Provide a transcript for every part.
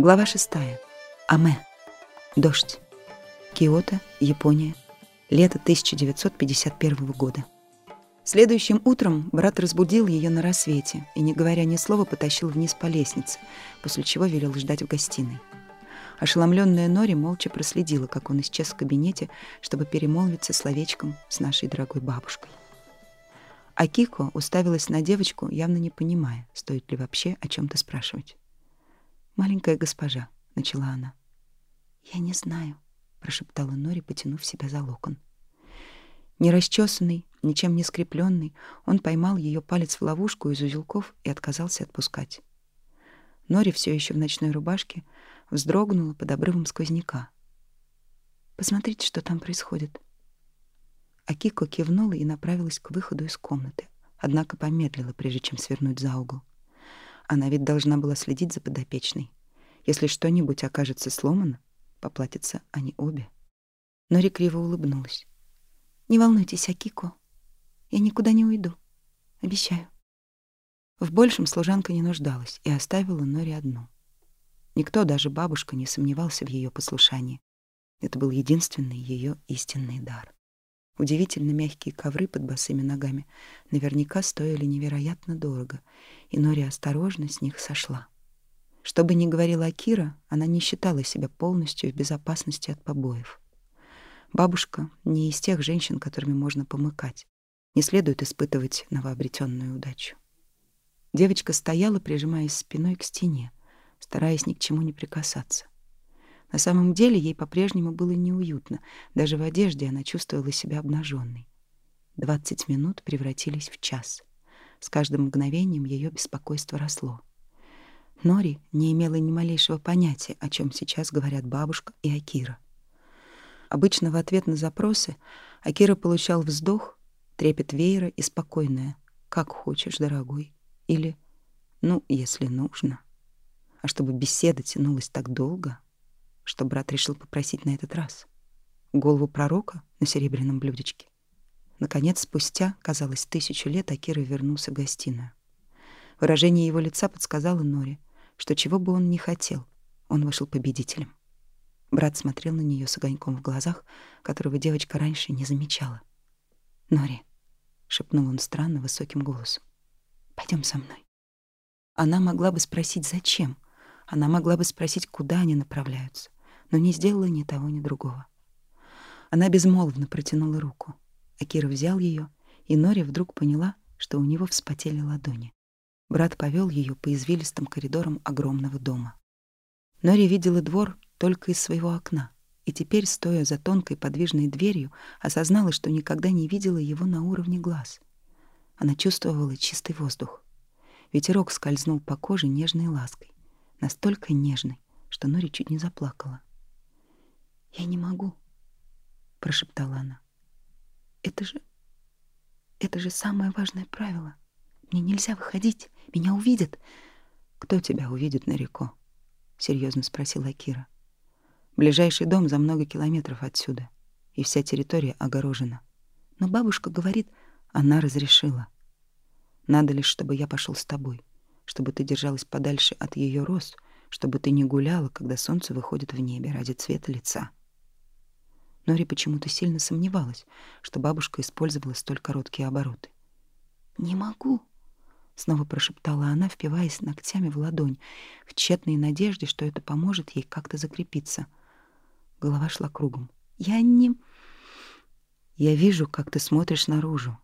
Глава шестая. Аме. Дождь. Киото, Япония. Лето 1951 года. Следующим утром брат разбудил ее на рассвете и, не говоря ни слова, потащил вниз по лестнице, после чего велел ждать в гостиной. Ошеломленная Нори молча проследила, как он исчез в кабинете, чтобы перемолвиться словечком с нашей дорогой бабушкой. А Кико уставилась на девочку, явно не понимая, стоит ли вообще о чем то спрашивать. «Маленькая госпожа», — начала она. «Я не знаю», — прошептала Нори, потянув себя за локон. Нерасчесанный, ничем не скрепленный, он поймал ее палец в ловушку из узелков и отказался отпускать. Нори, все еще в ночной рубашке, вздрогнула под обрывом сквозняка. «Посмотрите, что там происходит». Акико кивнула и направилась к выходу из комнаты, однако помедлила, прежде чем свернуть за угол. Она ведь должна была следить за подопечной. Если что-нибудь окажется сломано, поплатятся они обе. Нори криво улыбнулась. «Не волнуйтесь, Акико. Я никуда не уйду. Обещаю». В большем служанка не нуждалась и оставила Нори одну. Никто, даже бабушка, не сомневался в ее послушании. Это был единственный ее истинный дар. Удивительно мягкие ковры под босыми ногами наверняка стоили невероятно дорого, и Нори осторожно с них сошла. Что бы ни говорила Акира, она не считала себя полностью в безопасности от побоев. Бабушка не из тех женщин, которыми можно помыкать. Не следует испытывать новообретенную удачу. Девочка стояла, прижимаясь спиной к стене, стараясь ни к чему не прикасаться. На самом деле ей по-прежнему было неуютно. Даже в одежде она чувствовала себя обнаженной. Двадцать минут превратились в час. С каждым мгновением ее беспокойство росло. Нори не имела ни малейшего понятия, о чем сейчас говорят бабушка и Акира. Обычно в ответ на запросы Акира получал вздох, трепет веера и спокойное «как хочешь, дорогой» или «ну, если нужно». А чтобы беседа тянулась так долго — что брат решил попросить на этот раз. Голову пророка на серебряном блюдечке. Наконец, спустя, казалось, тысячу лет Акира вернулся в гостиную. Выражение его лица подсказало Норе, что чего бы он ни хотел, он вышел победителем. Брат смотрел на нее с огоньком в глазах, которого девочка раньше не замечала. «Нори», — шепнул он странно высоким голосом, — «пойдем со мной». Она могла бы спросить, зачем — она могла бы спросить, куда они направляются, но не сделала ни того, ни другого. Она безмолвно протянула руку. Акира взял ее, и Нори вдруг поняла, что у него вспотели ладони. Брат повел ее по извилистым коридорам огромного дома. Нори видела двор только из своего окна, и теперь, стоя за тонкой подвижной дверью, осознала, что никогда не видела его на уровне глаз. Она чувствовала чистый воздух. Ветерок скользнул по коже нежной лаской настолько нежной, что Нори чуть не заплакала. «Я не могу», — прошептала она. «Это же... это же самое важное правило. Мне нельзя выходить, меня увидят». «Кто тебя увидит, Нарико?» — серьезно спросила Акира. «Ближайший дом за много километров отсюда, и вся территория огорожена. Но бабушка говорит, она разрешила. Надо лишь, чтобы я пошел с тобой чтобы ты держалась подальше от ее роз, чтобы ты не гуляла, когда солнце выходит в небе ради цвета лица. Нори почему-то сильно сомневалась, что бабушка использовала столь короткие обороты. «Не могу», — снова прошептала она, впиваясь ногтями в ладонь, в тщетной надежде, что это поможет ей как-то закрепиться. Голова шла кругом. «Я не...» «Я вижу, как ты смотришь наружу.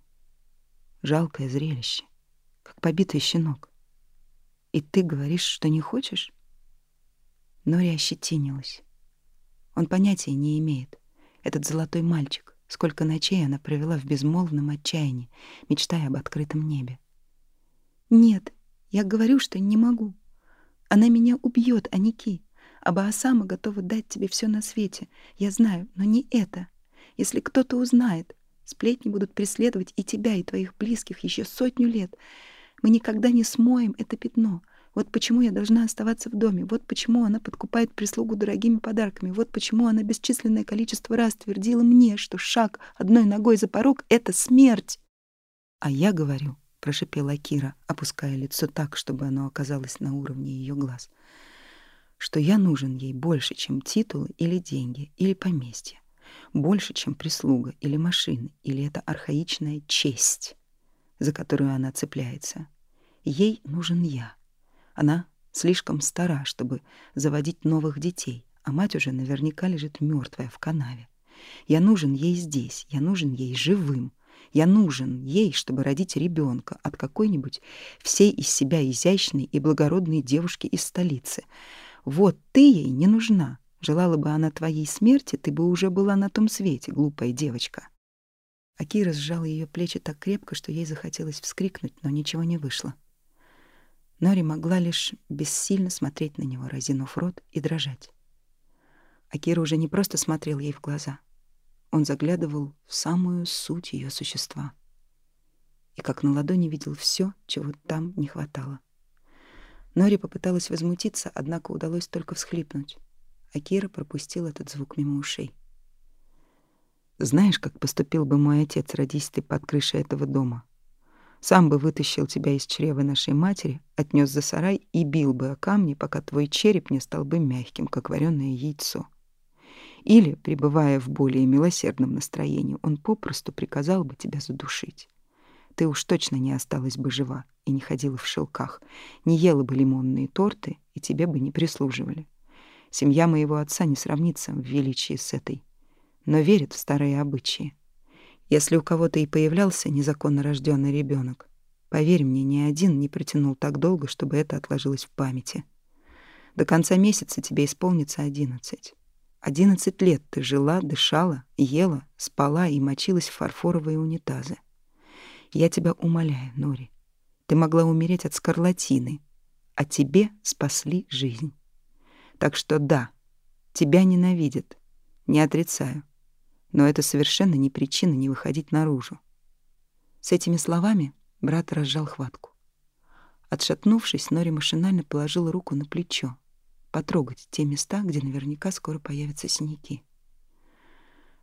Жалкое зрелище, как побитый щенок. И ты говоришь, что не хочешь? Нори ощетинилась. Он понятия не имеет. Этот золотой мальчик, сколько ночей она провела в безмолвном отчаянии, мечтая об открытом небе. Нет, я говорю, что не могу. Она меня убьет, а не Ки. Абаасама готова дать тебе все на свете. Я знаю, но не это. Если кто-то узнает, сплетни будут преследовать и тебя, и твоих близких еще сотню лет. Мы никогда не смоем это пятно. Вот почему я должна оставаться в доме. Вот почему она подкупает прислугу дорогими подарками. Вот почему она бесчисленное количество раз твердила мне, что шаг одной ногой за порог — это смерть. А я говорю, — прошипела Кира, опуская лицо так, чтобы оно оказалось на уровне ее глаз, что я нужен ей больше, чем титулы или деньги, или поместье, больше, чем прислуга или машины, или эта архаичная честь, за которую она цепляется. Ей нужен я. Она слишком стара, чтобы заводить новых детей, а мать уже наверняка лежит мертвая в канаве. Я нужен ей здесь, я нужен ей живым. Я нужен ей, чтобы родить ребенка от какой-нибудь всей из себя изящной и благородной девушки из столицы. Вот ты ей не нужна. Желала бы она твоей смерти, ты бы уже была на том свете, глупая девочка. Акира сжала ее плечи так крепко, что ей захотелось вскрикнуть, но ничего не вышло. Нори могла лишь бессильно смотреть на него, разинув рот и дрожать. Акира уже не просто смотрел ей в глаза. Он заглядывал в самую суть ее существа. И как на ладони видел все, чего там не хватало. Нори попыталась возмутиться, однако удалось только всхлипнуть. Акира пропустил этот звук мимо ушей. «Знаешь, как поступил бы мой отец, родись ты под крышей этого дома? Сам бы вытащил тебя из чрева нашей матери, отнес за сарай и бил бы о камни, пока твой череп не стал бы мягким, как вареное яйцо. Или, пребывая в более милосердном настроении, он попросту приказал бы тебя задушить. Ты уж точно не осталась бы жива и не ходила в шелках, не ела бы лимонные торты, и тебе бы не прислуживали. Семья моего отца не сравнится в величии с этой, но верит в старые обычаи. Если у кого-то и появлялся незаконно рожденный ребенок, поверь мне, ни один не протянул так долго, чтобы это отложилось в памяти. До конца месяца тебе исполнится одиннадцать. Одиннадцать лет ты жила, дышала, ела, спала и мочилась в фарфоровые унитазы. Я тебя умоляю, Нори, ты могла умереть от скарлатины, а тебе спасли жизнь. Так что да, тебя ненавидят, не отрицаю, но это совершенно не причина не выходить наружу. С этими словами брат разжал хватку. Отшатнувшись, Нори машинально положила руку на плечо, потрогать те места, где наверняка скоро появятся синяки.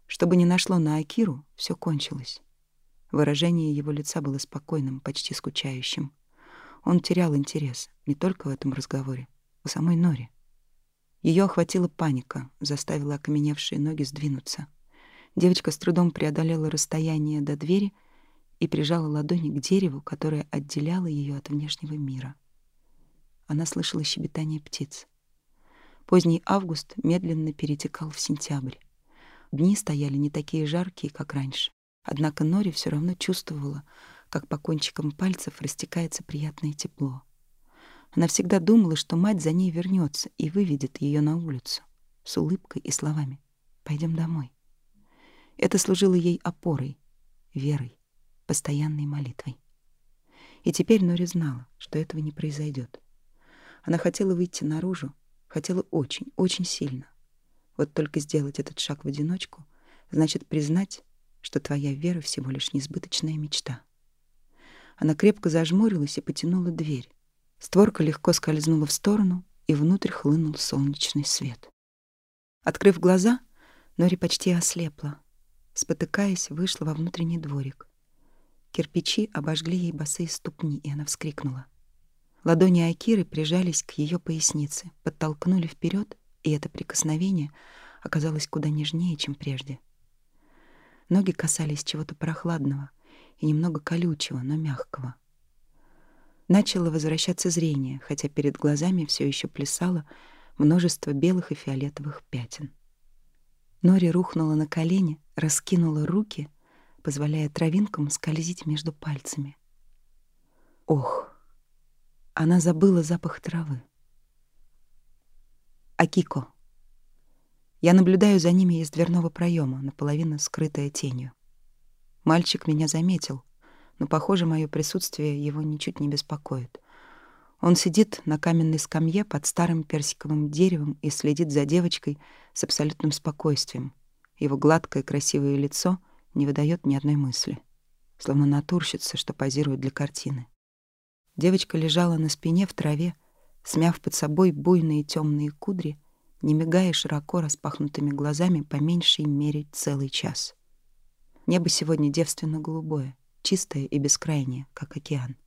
Чтобы не нашло на Акиру, все кончилось. Выражение его лица было спокойным, почти скучающим. Он терял интерес не только в этом разговоре, у самой Нори. Ее охватила паника, заставила окаменевшие ноги сдвинуться. Девочка с трудом преодолела расстояние до двери и прижала ладони к дереву, которое отделяло ее от внешнего мира. Она слышала щебетание птиц. Поздний август медленно перетекал в сентябрь. Дни стояли не такие жаркие, как раньше. Однако Нори все равно чувствовала, как по кончикам пальцев растекается приятное тепло. Она всегда думала, что мать за ней вернется и выведет ее на улицу с улыбкой и словами «Пойдем домой». Это служило ей опорой, верой, постоянной молитвой. И теперь Нори знала, что этого не произойдет. Она хотела выйти наружу, Хотела очень, очень сильно. Вот только сделать этот шаг в одиночку значит признать, что твоя вера всего лишь несбыточная мечта. Она крепко зажмурилась и потянула дверь. Створка легко скользнула в сторону, и внутрь хлынул солнечный свет. Открыв глаза, Нори почти ослепла. Спотыкаясь, вышла во внутренний дворик. Кирпичи обожгли ей босые ступни, и она вскрикнула. Ладони Акиры прижались к ее пояснице, подтолкнули вперед, и это прикосновение оказалось куда нежнее, чем прежде. Ноги касались чего-то прохладного и немного колючего, но мягкого. Начало возвращаться зрение, хотя перед глазами все еще плясало множество белых и фиолетовых пятен. Нори рухнула на колени, раскинула руки, позволяя травинкам скользить между пальцами. Ох! Она забыла запах травы. Акико. Я наблюдаю за ними из дверного проема, наполовину скрытая тенью. Мальчик меня заметил, но, похоже, мое присутствие его ничуть не беспокоит. Он сидит на каменной скамье под старым персиковым деревом и следит за девочкой с абсолютным спокойствием. Его гладкое красивое лицо не выдает ни одной мысли, словно натурщица, что позирует для картины. Девочка лежала на спине в траве, смяв под собой буйные темные кудри, не мигая широко распахнутыми глазами по меньшей мере целый час. Небо сегодня девственно-голубое, чистое и бескрайнее, как океан.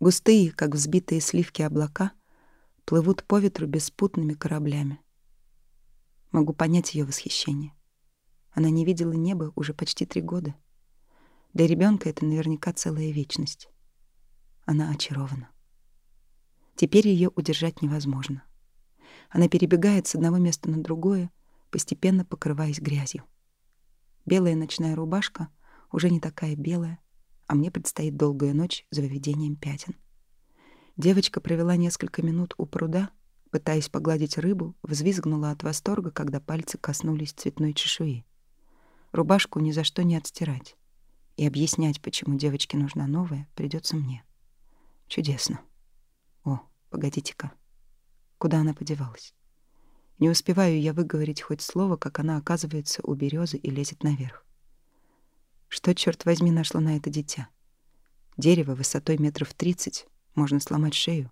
Густые, как взбитые сливки облака, плывут по ветру беспутными кораблями. Могу понять ее восхищение. Она не видела неба уже почти три года. Для ребенка это наверняка целая вечность. Она очарована. Теперь ее удержать невозможно. Она перебегает с одного места на другое, постепенно покрываясь грязью. Белая ночная рубашка уже не такая белая, а мне предстоит долгая ночь за выведением пятен. Девочка провела несколько минут у пруда, пытаясь погладить рыбу, взвизгнула от восторга, когда пальцы коснулись цветной чешуи. Рубашку ни за что не отстирать. И объяснять, почему девочке нужна новая, придется мне. Чудесно. О, погодите-ка. Куда она подевалась? Не успеваю я выговорить хоть слово, как она оказывается у березы и лезет наверх. Что, черт возьми, нашло на это дитя? Дерево высотой метров тридцать, можно сломать шею.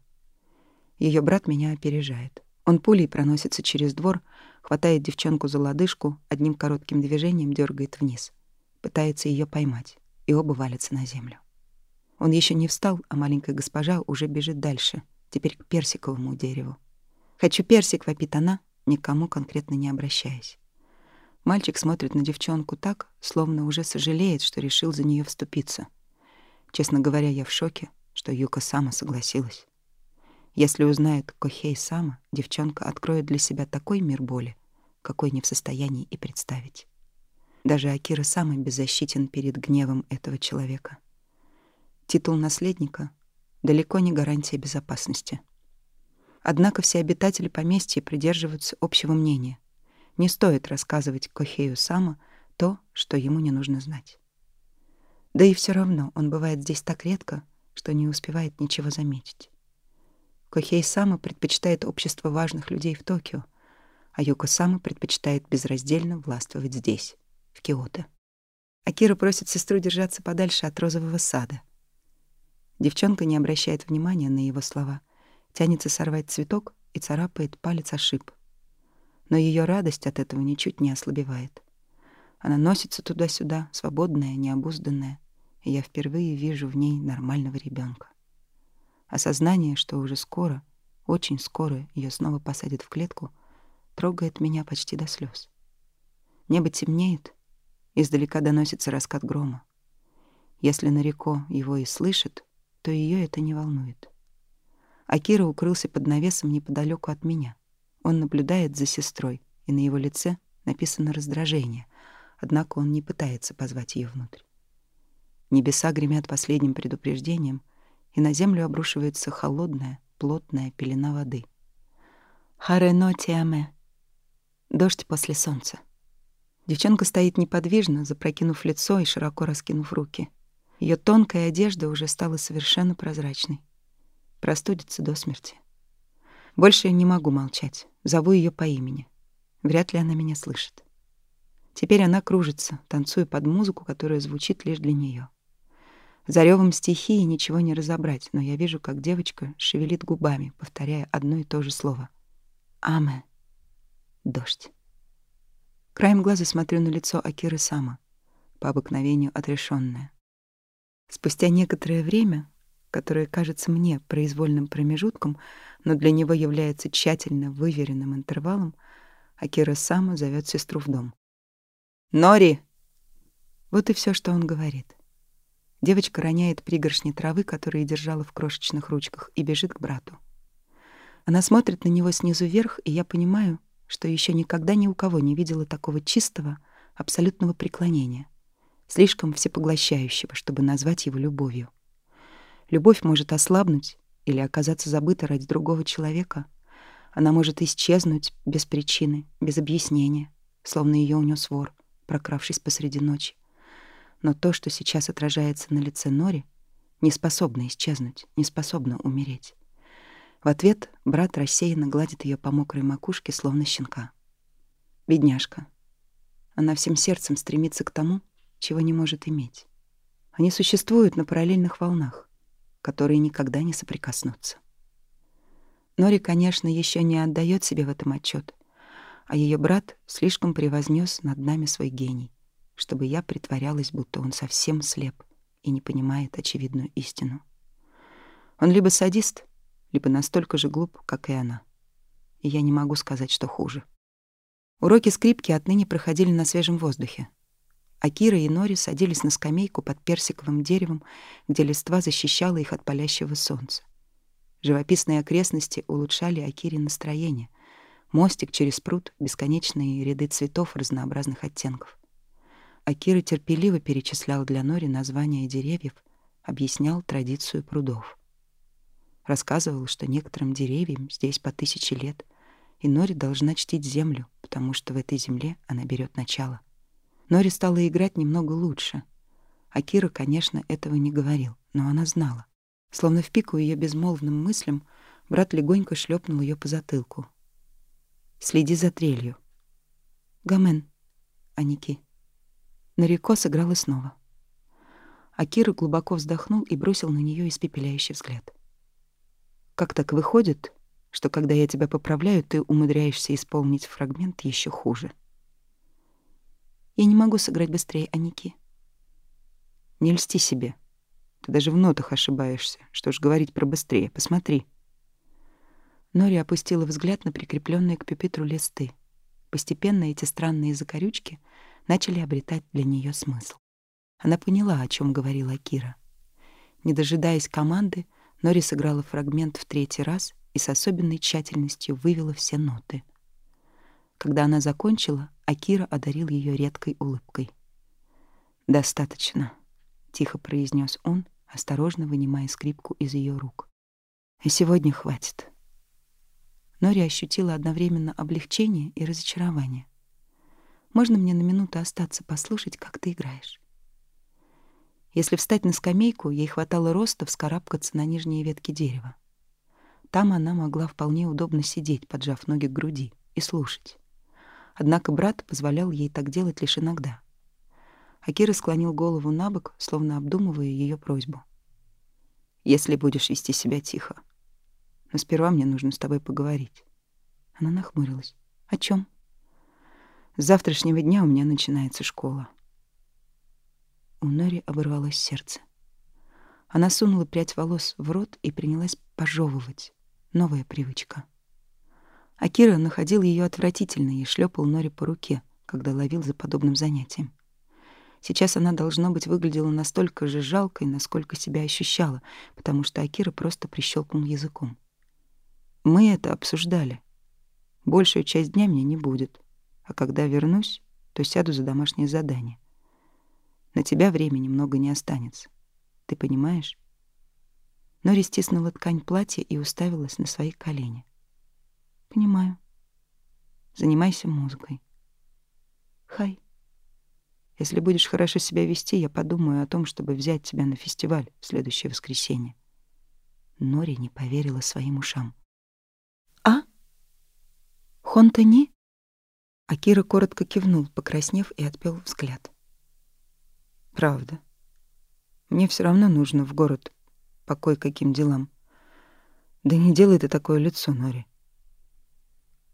Ее брат меня опережает. Он пулей проносится через двор, хватает девчонку за лодыжку, одним коротким движением дергает вниз. Пытается ее поймать, и оба валятся на землю. Он еще не встал, а маленькая госпожа уже бежит дальше, теперь к персиковому дереву. «Хочу персик», — вопит она, никому конкретно не обращаясь. Мальчик смотрит на девчонку так, словно уже сожалеет, что решил за нее вступиться. Честно говоря, я в шоке, что Юка сама согласилась. Если узнает Кохей сама, девчонка откроет для себя такой мир боли, какой не в состоянии и представить. Даже Акира сама беззащитен перед гневом этого человека. Титул наследника далеко не гарантия безопасности. Однако все обитатели поместья придерживаются общего мнения. Не стоит рассказывать Кохею Сама то, что ему не нужно знать. Да и все равно он бывает здесь так редко, что не успевает ничего заметить. Кохей Сама предпочитает общество важных людей в Токио, а Юко Сама предпочитает безраздельно властвовать здесь, в Киото. Акира просит сестру держаться подальше от розового сада. Девчонка не обращает внимания на его слова тянется сорвать цветок и царапает палец о шип. Но ее радость от этого ничуть не ослабевает. Она носится туда-сюда, свободная, необузданная, и я впервые вижу в ней нормального ребенка. Осознание, что уже скоро, очень скоро ее снова посадят в клетку, трогает меня почти до слез. Небо темнеет, издалека доносится раскат грома. Если Нарико его и слышит, то ее это не волнует. Акира укрылся под навесом неподалеку от меня. Он наблюдает за сестрой, и на его лице написано раздражение, однако он не пытается позвать ее внутрь. Небеса гремят последним предупреждением, и на землю обрушивается холодная, плотная пелена воды. Харено тиаме. Дождь после солнца. Девчонка стоит неподвижно, запрокинув лицо и широко раскинув руки. Ее тонкая одежда уже стала совершенно прозрачной. Простудится до смерти. Больше я не могу молчать. Зову ее по имени. Вряд ли она меня слышит. Теперь она кружится, танцуя под музыку, которая звучит лишь для нее. За ревом стихии ничего не разобрать, но я вижу, как девочка шевелит губами, повторяя одно и то же слово. «Аме». Дождь. Краем глаза смотрю на лицо Акиры Сама, по обыкновению отрешенное. Спустя некоторое время которое кажется мне произвольным промежутком, но для него является тщательно выверенным интервалом, Акира Сама зовет сестру в дом. «Нори!» Вот и все, что он говорит. Девочка роняет пригоршни травы, которые держала в крошечных ручках, и бежит к брату. Она смотрит на него снизу вверх, и я понимаю, что еще никогда ни у кого не видела такого чистого, абсолютного преклонения, слишком всепоглощающего, чтобы назвать его любовью. Любовь может ослабнуть или оказаться забыта ради другого человека. Она может исчезнуть без причины, без объяснения, словно ее унес вор, прокравшись посреди ночи. Но то, что сейчас отражается на лице Нори, не способно исчезнуть, не способно умереть. В ответ брат рассеянно гладит ее по мокрой макушке, словно щенка. Бедняжка. Она всем сердцем стремится к тому, чего не может иметь. Они существуют на параллельных волнах которые никогда не соприкоснутся. Нори, конечно, еще не отдает себе в этом отчет, а ее брат слишком превознес над нами свой гений, чтобы я притворялась, будто он совсем слеп и не понимает очевидную истину. Он либо садист, либо настолько же глуп, как и она. И я не могу сказать, что хуже. Уроки скрипки отныне проходили на свежем воздухе. Акира и Нори садились на скамейку под персиковым деревом, где листва защищала их от палящего солнца. Живописные окрестности улучшали Акире настроение. Мостик через пруд, бесконечные ряды цветов разнообразных оттенков. Акира терпеливо перечислял для Нори названия деревьев, объяснял традицию прудов. Рассказывал, что некоторым деревьям здесь по тысяче лет — и Нори должна чтить землю, потому что в этой земле она берет начало. Нори стала играть немного лучше. Акира, конечно, этого не говорил, но она знала. Словно в пику ее безмолвным мыслям, брат легонько шлепнул ее по затылку. «Следи за трелью». «Гамен», Аники. Нарико сыграла снова. Акира глубоко вздохнул и бросил на нее испепеляющий взгляд. «Как так выходит, что когда я тебя поправляю, ты умудряешься исполнить фрагмент еще хуже. Я не могу сыграть быстрее, Аники. Не льсти себе. Ты даже в нотах ошибаешься. Что ж говорить про быстрее? Посмотри. Нори опустила взгляд на прикрепленные к пюпитру листы. Постепенно эти странные закорючки начали обретать для нее смысл. Она поняла, о чем говорила Кира. Не дожидаясь команды, Нори сыграла фрагмент в третий раз и с особенной тщательностью вывела все ноты. Когда она закончила, Акира одарил ее редкой улыбкой. «Достаточно», — тихо произнес он, осторожно вынимая скрипку из ее рук. «И сегодня хватит». Нори ощутила одновременно облегчение и разочарование. «Можно мне на минуту остаться послушать, как ты играешь?» Если встать на скамейку, ей хватало роста вскарабкаться на нижние ветки дерева. Там она могла вполне удобно сидеть, поджав ноги к груди, и слушать. Однако брат позволял ей так делать лишь иногда. Акира склонил голову на бок, словно обдумывая ее просьбу. «Если будешь вести себя тихо. Но сперва мне нужно с тобой поговорить». Она нахмурилась. «О чем? «С завтрашнего дня у меня начинается школа». У Нори оборвалось сердце. Она сунула прядь волос в рот и принялась пожевывать. Новая привычка. Акира находил ее отвратительной и шлепал Нори по руке, когда ловил за подобным занятием. Сейчас она, должно быть, выглядела настолько же жалкой, насколько себя ощущала, потому что Акира просто прищелкнул языком. «Мы это обсуждали. Большую часть дня мне не будет, а когда вернусь, то сяду за домашнее задание. На тебя времени много не останется. Ты понимаешь?» Нори стиснула ткань платья и уставилась на свои колени. «Понимаю. Занимайся музыкой. Хай. Если будешь хорошо себя вести, я подумаю о том, чтобы взять тебя на фестиваль в следующее воскресенье». Нори не поверила своим ушам. «А? Хонтани?» Акира коротко кивнул, покраснев и отпел взгляд. «Правда. Мне все равно нужно в город по кое-каким делам. Да не делай ты такое лицо, Нори.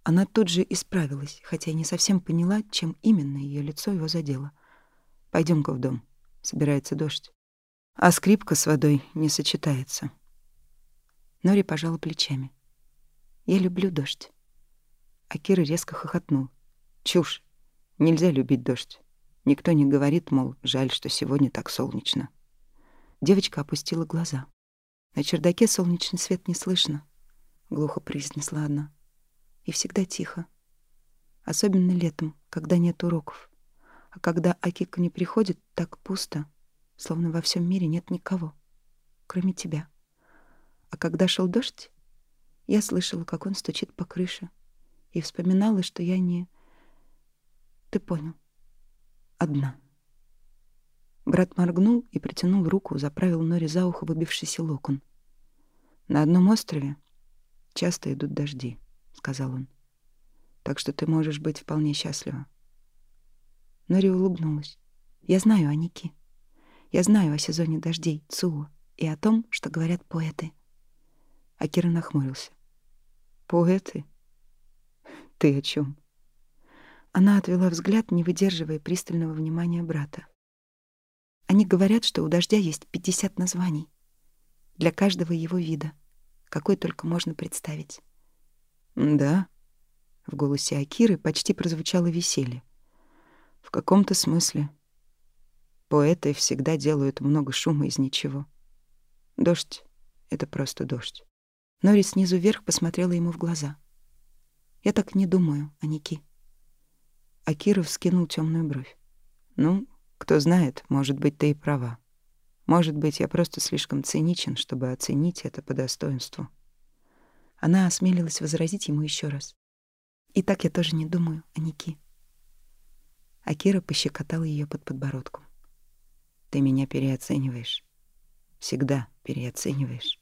Она тут же исправилась, хотя и не совсем поняла, чем именно ее лицо его задело. Пойдем-ка в дом. Собирается дождь. А скрипка с водой не сочетается. Нори пожала плечами. Я люблю дождь. Акира резко хохотнул. Чушь. Нельзя любить дождь. Никто не говорит, мол, жаль, что сегодня так солнечно. Девочка опустила глаза. На чердаке солнечный свет не слышно, глухо произнесла она. И всегда тихо. Особенно летом, когда нет уроков. А когда Акика не приходит, так пусто, словно во всем мире нет никого, кроме тебя. А когда шел дождь, я слышала, как он стучит по крыше, и вспоминала, что я не... Ты понял. Одна. Брат моргнул и протянул руку, заправил Нори за ухо выбившийся локон. «На одном острове часто идут дожди», — сказал он. «Так что ты можешь быть вполне счастлива». Нори улыбнулась. «Я знаю о Нике. Я знаю о сезоне дождей, Цуо, и о том, что говорят поэты». Акира нахмурился. «Поэты? Ты о чем? Она отвела взгляд, не выдерживая пристального внимания брата. Они говорят, что у дождя есть 50 названий для каждого его вида, какой только можно представить. «Да», — в голосе Акиры почти прозвучало веселье. «В каком-то смысле. Поэты всегда делают много шума из ничего. Дождь — это просто дождь». Нори снизу вверх посмотрела ему в глаза. «Я так не думаю, Аники». Акира вскинул темную бровь. «Ну, кто знает, может быть, ты и права. Может быть, я просто слишком циничен, чтобы оценить это по достоинству». Она осмелилась возразить ему еще раз. «И так я тоже не думаю, Аники». Акира пощекотала ее под подбородком. «Ты меня переоцениваешь. Всегда переоцениваешь.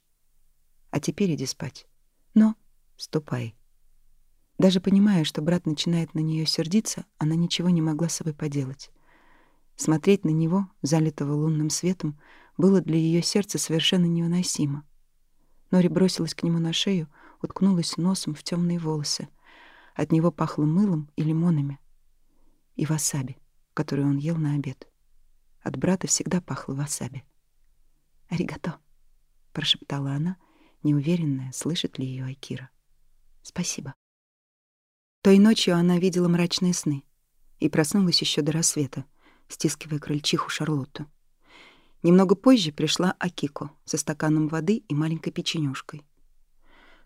А теперь иди спать. Но ступай». Даже понимая, что брат начинает на нее сердиться, она ничего не могла с собой поделать. Смотреть на него, залитого лунным светом, было для ее сердца совершенно невыносимо. Нори бросилась к нему на шею, уткнулась носом в темные волосы. От него пахло мылом и лимонами. И васаби, который он ел на обед. От брата всегда пахло васаби. «Аригато», — прошептала она, неуверенная, слышит ли ее Айкира. «Спасибо». Той ночью она видела мрачные сны и проснулась еще до рассвета, стискивая крольчиху Шарлотту. Немного позже пришла Акико со стаканом воды и маленькой печенюшкой.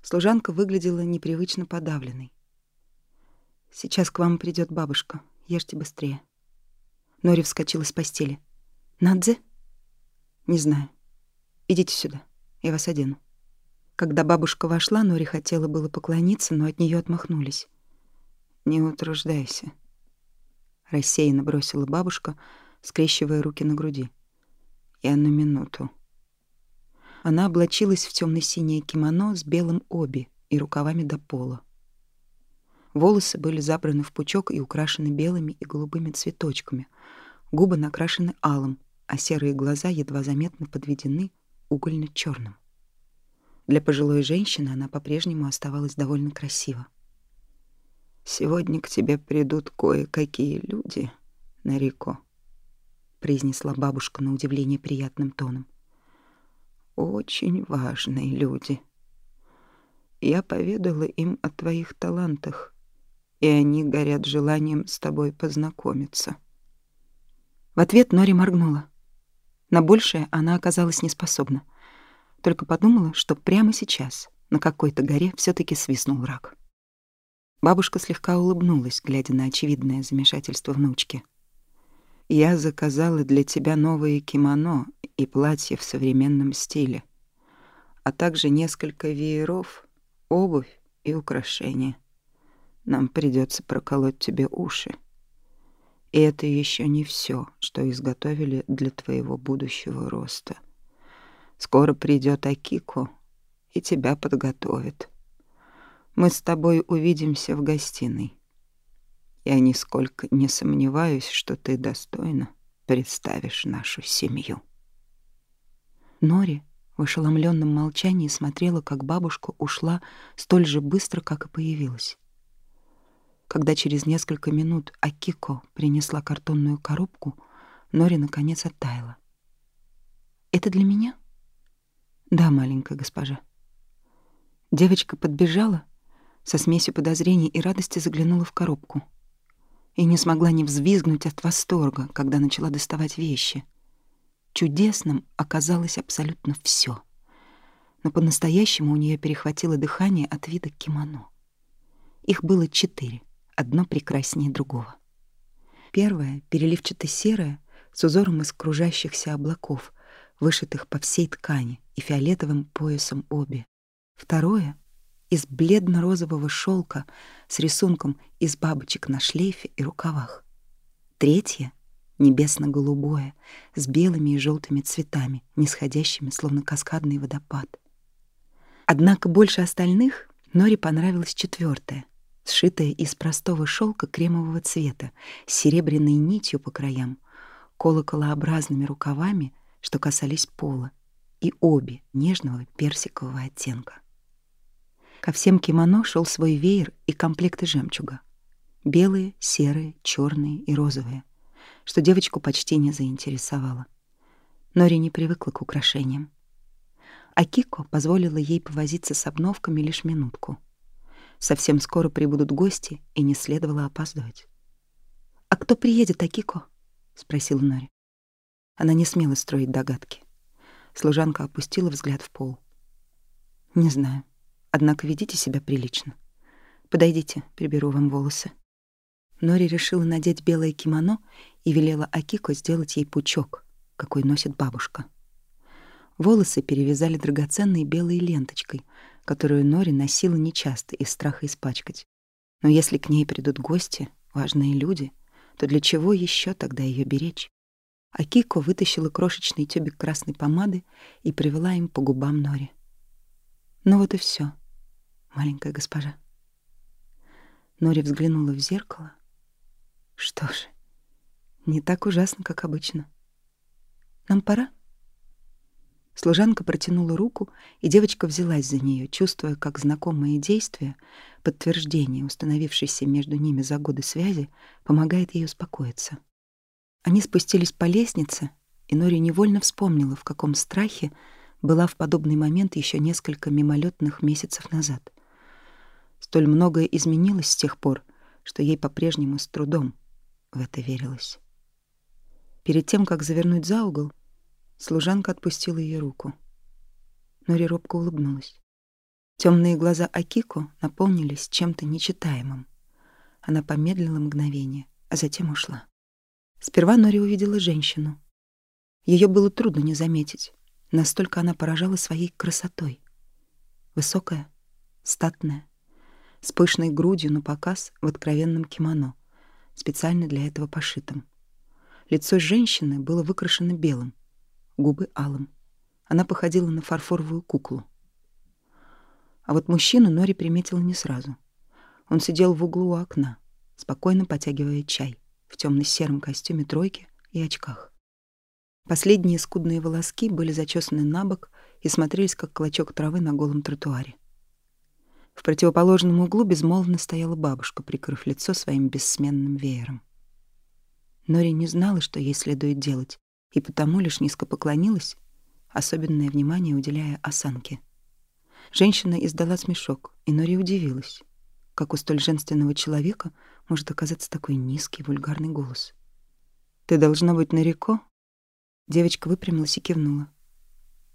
Служанка выглядела непривычно подавленной. «Сейчас к вам придет бабушка. Ешьте быстрее». Нори вскочила с постели. «Надзе?» «Не знаю. Идите сюда. Я вас одену». Когда бабушка вошла, Нори хотела было поклониться, но от нее отмахнулись. «Не утруждайся», — рассеянно бросила бабушка, скрещивая руки на груди. «Я на минуту». Она облачилась в темно синее кимоно с белым оби и рукавами до пола. Волосы были забраны в пучок и украшены белыми и голубыми цветочками. Губы накрашены алым, а серые глаза едва заметно подведены угольно черным Для пожилой женщины она по-прежнему оставалась довольно красива. «Сегодня к тебе придут кое-какие люди, Нарико», — произнесла бабушка на удивление приятным тоном. «Очень важные люди. Я поведала им о твоих талантах, и они горят желанием с тобой познакомиться». В ответ Нори моргнула. На большее она оказалась неспособна. Только подумала, что прямо сейчас на какой-то горе все таки свистнул рак. Бабушка слегка улыбнулась, глядя на очевидное замешательство внучки. «Я заказала для тебя новые кимоно и платье в современном стиле, а также несколько вееров, обувь и украшения. Нам придется проколоть тебе уши. И это еще не все, что изготовили для твоего будущего роста. Скоро придет Акико и тебя подготовит». Мы с тобой увидимся в гостиной. Я нисколько не сомневаюсь, что ты достойно представишь нашу семью. Нори в ошеломленном молчании смотрела, как бабушка ушла столь же быстро, как и появилась. Когда через несколько минут Акико принесла картонную коробку, Нори наконец оттаяла. «Это для меня?» «Да, маленькая госпожа». Девочка подбежала со смесью подозрений и радости заглянула в коробку. И не смогла не взвизгнуть от восторга, когда начала доставать вещи. Чудесным оказалось абсолютно все. Но по-настоящему у нее перехватило дыхание от вида кимоно. Их было четыре, одно прекраснее другого. Первое, переливчато-серое, с узором из кружащихся облаков, вышитых по всей ткани и фиолетовым поясом обе. Второе из бледно-розового шелка с рисунком из бабочек на шлейфе и рукавах. Третье — небесно-голубое, с белыми и желтыми цветами, нисходящими, словно каскадный водопад. Однако больше остальных Нори понравилось четвертое, сшитое из простого шелка кремового цвета, с серебряной нитью по краям, колоколообразными рукавами, что касались пола, и обе нежного персикового оттенка. Ко всем кимоно шел свой веер и комплекты жемчуга. Белые, серые, черные и розовые, что девочку почти не заинтересовало. Нори не привыкла к украшениям. а Кико позволила ей повозиться с обновками лишь минутку. Совсем скоро прибудут гости, и не следовало опаздывать. «А кто приедет, Акико?» — спросила Нори. Она не смела строить догадки. Служанка опустила взгляд в пол. «Не знаю. Однако ведите себя прилично. Подойдите, приберу вам волосы». Нори решила надеть белое кимоно и велела Акико сделать ей пучок, какой носит бабушка. Волосы перевязали драгоценной белой ленточкой, которую Нори носила нечасто из страха испачкать. Но если к ней придут гости, важные люди, то для чего еще тогда ее беречь? Акико вытащила крошечный тюбик красной помады и привела им по губам Нори. Ну вот и все, маленькая госпожа. Нори взглянула в зеркало. Что ж, не так ужасно, как обычно. Нам пора? Служанка протянула руку, и девочка взялась за нее, чувствуя, как знакомые действия, подтверждение установившееся между ними за годы связи, помогает ей успокоиться. Они спустились по лестнице, и Нори невольно вспомнила, в каком страхе была в подобный момент еще несколько мимолетных месяцев назад. Столь многое изменилось с тех пор, что ей по-прежнему с трудом в это верилось. Перед тем, как завернуть за угол, Служанка отпустила ее руку. Нори робко улыбнулась. Темные глаза Акико наполнились чем-то нечитаемым. Она помедлила мгновение, а затем ушла. Сперва Нори увидела женщину. Ее было трудно не заметить, настолько она поражала своей красотой. Высокая, статная, с пышной грудью на показ в откровенном кимоно, специально для этого пошитом. Лицо женщины было выкрашено белым, губы алым. Она походила на фарфоровую куклу. А вот мужчину Нори приметила не сразу. Он сидел в углу у окна, спокойно потягивая чай в темно-сером костюме тройки и очках. Последние скудные волоски были зачесаны на бок и смотрелись, как клочок травы на голом тротуаре. В противоположном углу безмолвно стояла бабушка, прикрыв лицо своим бессменным веером. Нори не знала, что ей следует делать, и потому лишь низко поклонилась, особенное внимание уделяя осанке. Женщина издала смешок, и Нори удивилась, как у столь женственного человека может оказаться такой низкий вульгарный голос. «Ты должна быть Нарико?» Девочка выпрямилась и кивнула.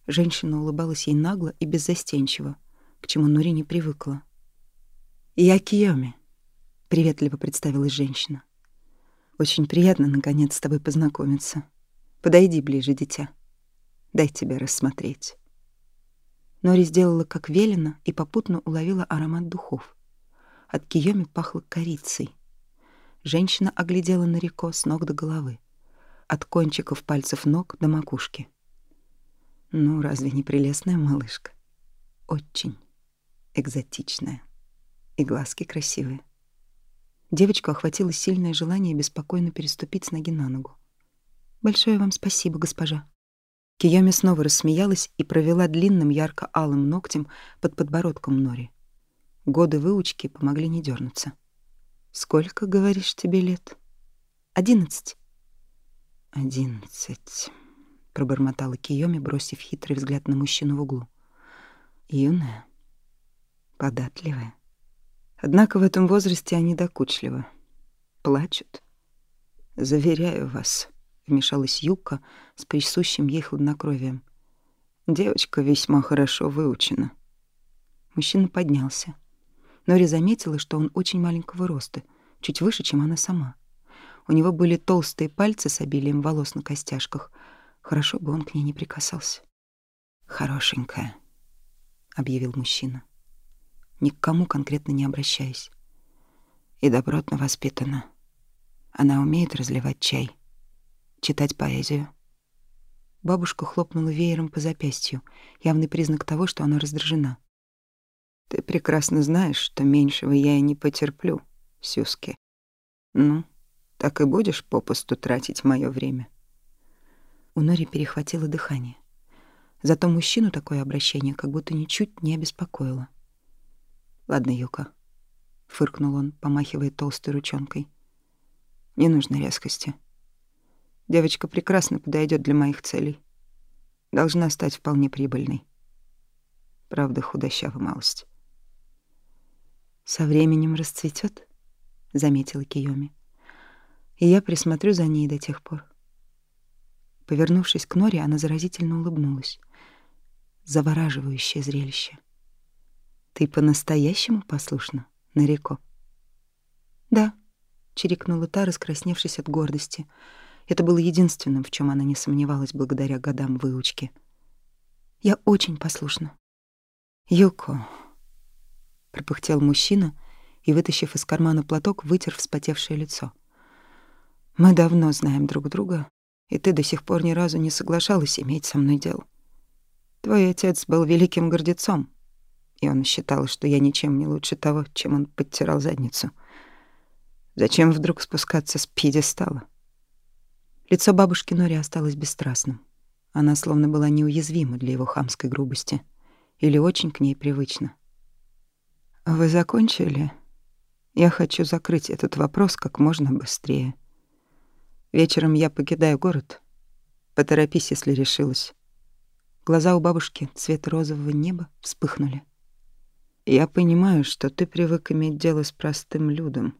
Женщина улыбалась ей нагло и беззастенчиво, к чему Нори не привыкла. «Я Киоми», — приветливо представилась женщина. «Очень приятно, наконец, с тобой познакомиться». Подойди ближе, дитя. Дай тебя рассмотреть. Нори сделала, как велено, и попутно уловила аромат духов. От Киёми пахло корицей. Женщина оглядела Нарико с ног до головы, от кончиков пальцев ног до макушки. Ну, разве не прелестная малышка? Очень экзотичная. И глазки красивые. Девочку охватило сильное желание беспокойно переступить с ноги на ногу. Большое вам спасибо, госпожа. Киями снова рассмеялась и провела длинным ярко-алым ногтем под подбородком Нори. Годы выучки помогли не дернуться. «Сколько, говоришь, тебе лет?» «Одиннадцать». «Одиннадцать», — пробормотала Киоми, бросив хитрый взгляд на мужчину в углу. «Юная, податливая. Однако в этом возрасте они докучливы. Плачут. Заверяю вас, вмешалась Юка с присущим ей хладнокровием. Девочка весьма хорошо выучена. Мужчина поднялся. Нори заметила, что он очень маленького роста, чуть выше, чем она сама. У него были толстые пальцы с обилием волос на костяшках. Хорошо бы он к ней не прикасался. «Хорошенькая», — объявил мужчина, ни к кому конкретно не обращаясь. «И добротно воспитана. Она умеет разливать чай» читать поэзию. Бабушка хлопнула веером по запястью, явный признак того, что она раздражена. Ты прекрасно знаешь, что меньшего я и не потерплю, Сюски. Ну, так и будешь попусту тратить мое время. У Нори перехватило дыхание. Зато мужчину такое обращение как будто ничуть не обеспокоило. «Ладно, Юка», — фыркнул он, помахивая толстой ручонкой. «Не нужно резкости. Девочка прекрасно подойдет для моих целей. Должна стать вполне прибыльной. правда, худощавый малость. «Со временем расцветет, заметила Киоми. «И я присмотрю за ней до тех пор». Повернувшись к Норе, она заразительно улыбнулась. Завораживающее зрелище. «Ты по-настоящему послушна, Нареко?» «Да», — чирикнула та, раскрасневшись от гордости. Это было единственным, в чем она не сомневалась благодаря годам выучки. «Я очень послушна». «Юко», — пропыхтел мужчина и, вытащив из кармана платок, вытер вспотевшее лицо. «Мы давно знаем друг друга, и ты до сих пор ни разу не соглашалась иметь со мной дело. Твой отец был великим гордецом, и он считал, что я ничем не лучше того, чем он подтирал задницу. Зачем вдруг спускаться с пьедестала? Лицо бабушки Нори осталось бесстрастным. Она словно была неуязвима для его хамской грубости или очень к ней привычна. «Вы закончили? Я хочу закрыть этот вопрос как можно быстрее. Вечером я покидаю город. Поторопись, если решилась». Глаза у бабушки цвета розового неба вспыхнули. «Я понимаю, что ты привык иметь дело с простым людом,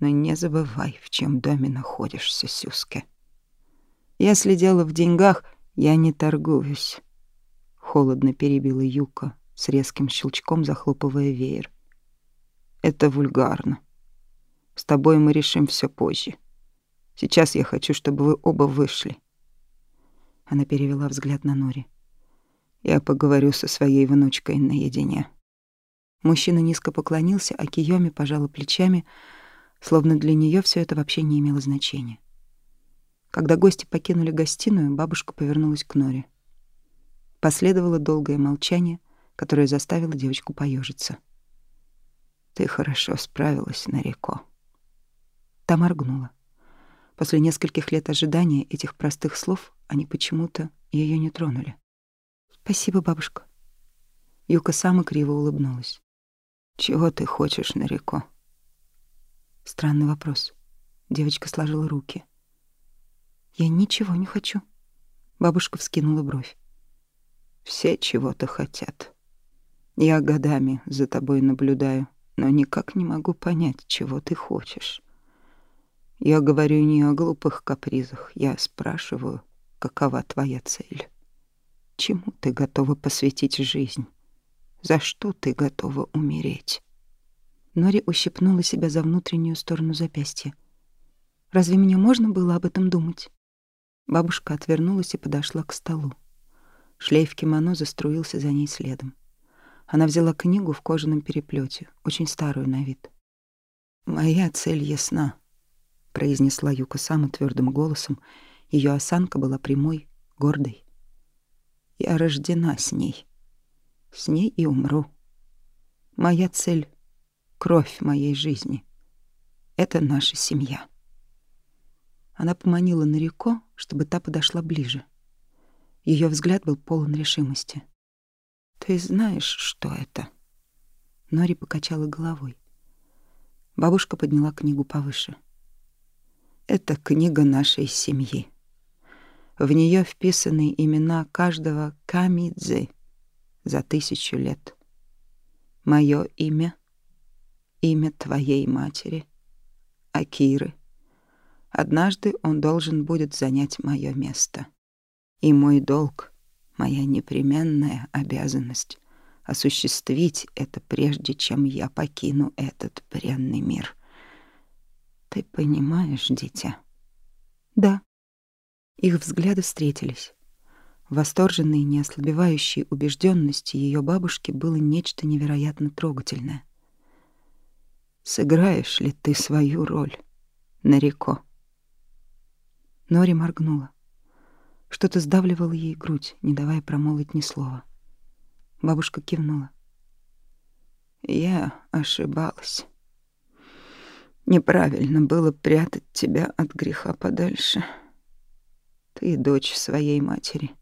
но не забывай, в чем доме находишься, Сюске. Если дело в деньгах, я не торгуюсь. Холодно перебила Юка, с резким щелчком захлопывая веер. Это вульгарно. С тобой мы решим все позже. Сейчас я хочу, чтобы вы оба вышли. Она перевела взгляд на Нори. Я поговорю со своей внучкой наедине. Мужчина низко поклонился, а Киёми пожала плечами, словно для нее все это вообще не имело значения. Когда гости покинули гостиную, бабушка повернулась к Норе. Последовало долгое молчание, которое заставило девочку поежиться. «Ты хорошо справилась, Нареко». Та моргнула. После нескольких лет ожидания этих простых слов они почему-то ее не тронули. «Спасибо, бабушка». Юка сама криво улыбнулась. «Чего ты хочешь, Нареко?» Странный вопрос. Девочка сложила руки. «Я ничего не хочу». Бабушка вскинула бровь. «Все чего-то хотят. Я годами за тобой наблюдаю, но никак не могу понять, чего ты хочешь. Я говорю не о глупых капризах, я спрашиваю, какова твоя цель? Чему ты готова посвятить жизнь? За что ты готова умереть?» Нори ущипнула себя за внутреннюю сторону запястья. «Разве мне можно было об этом думать?» Бабушка отвернулась и подошла к столу. Шлейф кимоно заструился за ней следом. Она взяла книгу в кожаном переплете, очень старую на вид. «Моя цель ясна», — произнесла Юка самым твердым голосом. Ее осанка была прямой, гордой. «Я рождена с ней. С ней и умру. Моя цель кровь моей жизни. Это наша семья. Она поманила Нарико, чтобы та подошла ближе. Ее взгляд был полон решимости. «Ты знаешь, что это?» Нори покачала головой. Бабушка подняла книгу повыше. «Это книга нашей семьи. В нее вписаны имена каждого Камидзе за тысячу лет. Мое имя — имя твоей матери, Акиры. Однажды он должен будет занять мое место. И мой долг, моя непременная обязанность — осуществить это прежде, чем я покину этот бренный мир. Ты понимаешь, дитя? Да. Их взгляды встретились. Восторженной и неослабевающей убежденности ее бабушки было нечто невероятно трогательное — Сыграешь ли ты свою роль, Нарико?» Нори моргнула. Что-то сдавливало ей грудь, не давая промолвить ни слова. Бабушка кивнула. «Я ошибалась. Неправильно было прятать тебя от греха подальше. Ты дочь своей матери.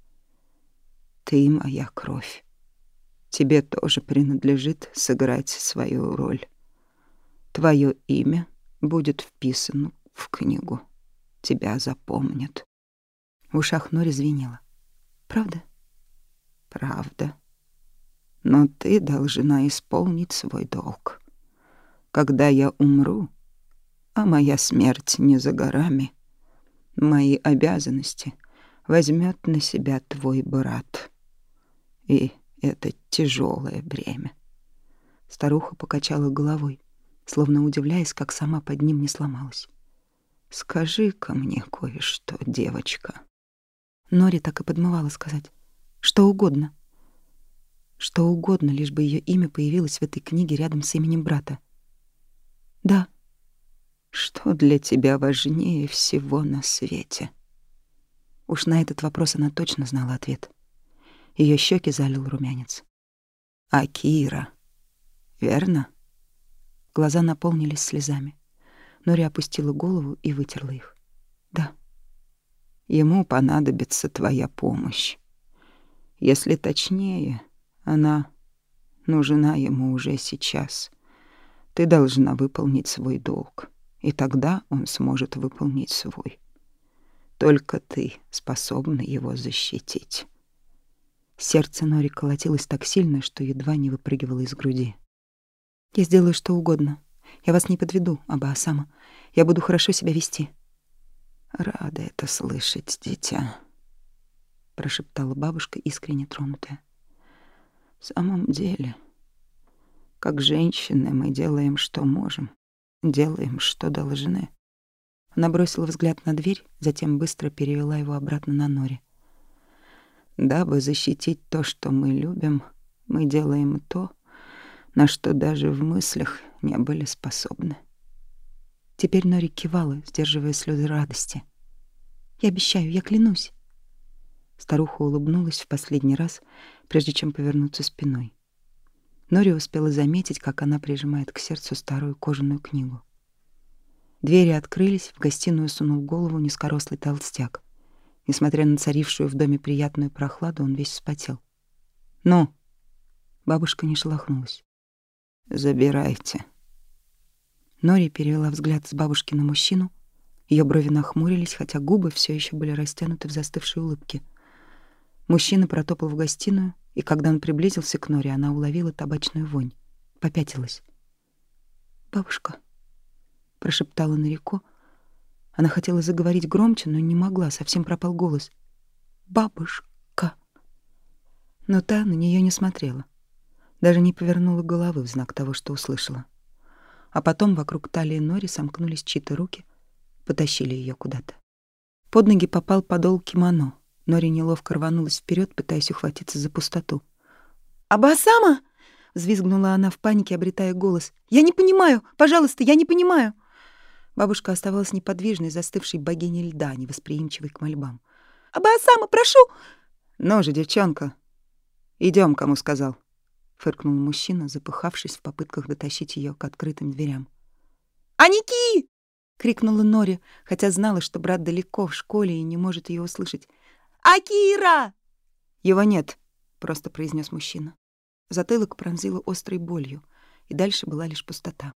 Ты моя кровь. Тебе тоже принадлежит сыграть свою роль. Твое имя будет вписано в книгу. Тебя запомнят. В ушах Нори звенело. Правда? Правда. Но ты должна исполнить свой долг. Когда я умру, а моя смерть не за горами, мои обязанности возьмет на себя твой брат. И это тяжелое бремя. Старуха покачала головой, словно удивляясь, как сама под ним не сломалась. «Скажи-ка мне кое-что, девочка». Нори так и подмывала сказать. «Что угодно». Что угодно, лишь бы ее имя появилось в этой книге рядом с именем брата. «Да». «Что для тебя важнее всего на свете?» Уж на этот вопрос она точно знала ответ. Ее щеки залил румянец. «Акира, верно?» Глаза наполнились слезами. Нори опустила голову и вытерла их. «Да». «Ему понадобится твоя помощь. Если точнее, она нужна ему уже сейчас. Ты должна выполнить свой долг, и тогда он сможет выполнить свой. Только ты способна его защитить». Сердце Нори колотилось так сильно, что едва не выпрыгивало из груди. Я сделаю что угодно. Я вас не подведу, Аба-Асама. Я буду хорошо себя вести. Рада это слышать, дитя, прошептала бабушка, искренне тронутая. В самом деле, как женщины, мы делаем, что можем, делаем, что должны. Она бросила взгляд на дверь, затем быстро перевела его обратно на Нори. Дабы защитить то, что мы любим, мы делаем то, на что даже в мыслях не были способны. Теперь Нори кивала, сдерживая слезы радости. «Я обещаю, я клянусь». Старуха улыбнулась в последний раз, прежде чем повернуться спиной. Нори успела заметить, как она прижимает к сердцу старую кожаную книгу. Двери открылись, в гостиную сунул голову низкорослый толстяк. Несмотря на царившую в доме приятную прохладу, он весь вспотел. «Ну?» Бабушка не шелохнулась. Забирайте. Нори перевела взгляд с бабушки на мужчину. Ее брови нахмурились, хотя губы все еще были растянуты в застывшей улыбке. Мужчина протопал в гостиную, и когда он приблизился к Нори, она уловила табачную вонь. Попятилась. «Бабушка», — прошептала Нарико. Она хотела заговорить громче, но не могла, совсем пропал голос. «Бабушка». Но та на нее не смотрела даже не повернула головы в знак того, что услышала. А потом вокруг талии Нори сомкнулись чьи-то руки, потащили ее куда-то. Под ноги попал подол кимоно. Нори неловко рванулась вперед, пытаясь ухватиться за пустоту. «Абасама!» — взвизгнула она в панике, обретая голос. «Я не понимаю! Пожалуйста, я не понимаю!» Бабушка оставалась неподвижной, застывшей богиней льда, невосприимчивой к мольбам. «Абасама, прошу!» «Ну же, девчонка, идем, кому сказал!» фыркнул мужчина, запыхавшись в попытках дотащить ее к открытым дверям. «Аники!» — крикнула Нори, хотя знала, что брат далеко в школе и не может ее услышать. «Акира!» «Его нет», — просто произнес мужчина. Затылок пронзило острой болью, и дальше была лишь пустота.